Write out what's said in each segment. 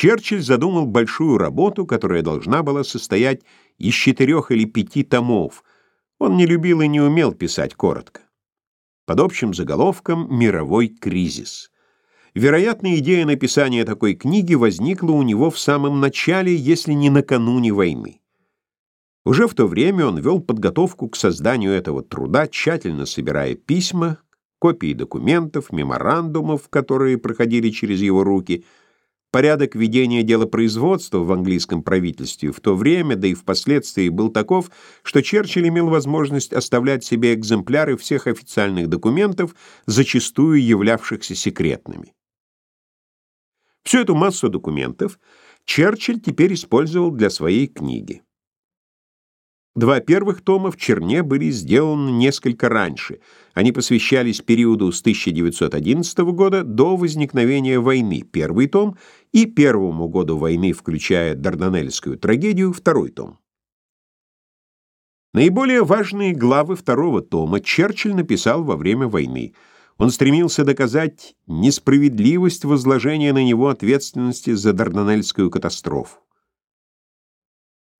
Черчилль задумал большую работу, которая должна была состоять из четырех или пяти томов. Он не любил и не умел писать коротко. Под общим заголовком «Мировой кризис». Вероятно, идея написания такой книги возникла у него в самом начале, если не накануне войны. Уже в то время он вел подготовку к созданию этого труда, тщательно собирая письма, копии документов, меморандумов, которые проходили через его руки – Порядок ведения делопроизводства в английском правительстве в то время, да и впоследствии, был таков, что Черчилль имел возможность оставлять себе экземпляры всех официальных документов, зачастую являвшихся секретными. Всю эту массу документов Черчилль теперь использовал для своей книги. Два первых тома в Черне были сделаны несколько раньше. Они посвящались периоду с 1911 года до возникновения войны, первый том, и первому году войны, включая Дарданельскую трагедию, второй том. Наиболее важные главы второго тома Черчилль написал во время войны. Он стремился доказать несправедливость возложения на него ответственности за Дарданельскую катастрофу.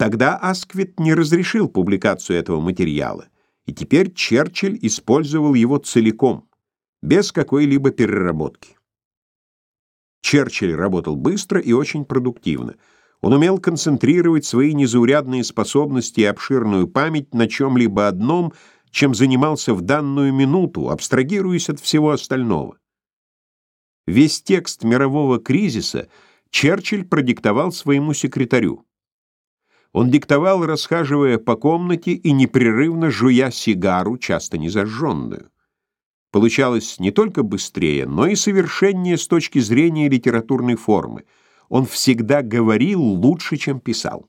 Тогда Асквит не разрешил публикацию этого материала, и теперь Черчилль использовал его целиком, без какой-либо переработки. Черчилль работал быстро и очень продуктивно. Он умел концентрировать свои незаурядные способности и обширную память на чем-либо одном, чем занимался в данную минуту, абстрагируясь от всего остального. Весь текст мирового кризиса Черчилль продиктовал своему секретарю. Он диктовал, расхаживая по комнате и непрерывно жуя сигару, часто незажженную. Получалось не только быстрее, но и совершеннее с точки зрения литературной формы. Он всегда говорил лучше, чем писал.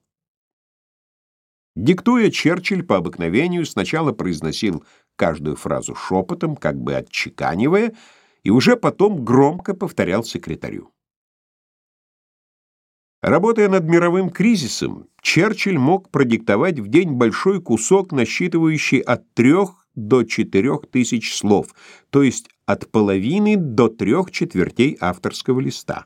Диктуя, Черчилль по обыкновению сначала произносил каждую фразу шепотом, как бы отчеканивая, и уже потом громко повторял секретарю. Работая над мировым кризисом, Черчилль мог продиктовать в день большой кусок, насчитывающий от трех до четырех тысяч слов, то есть от половины до трех четвертей авторского листа.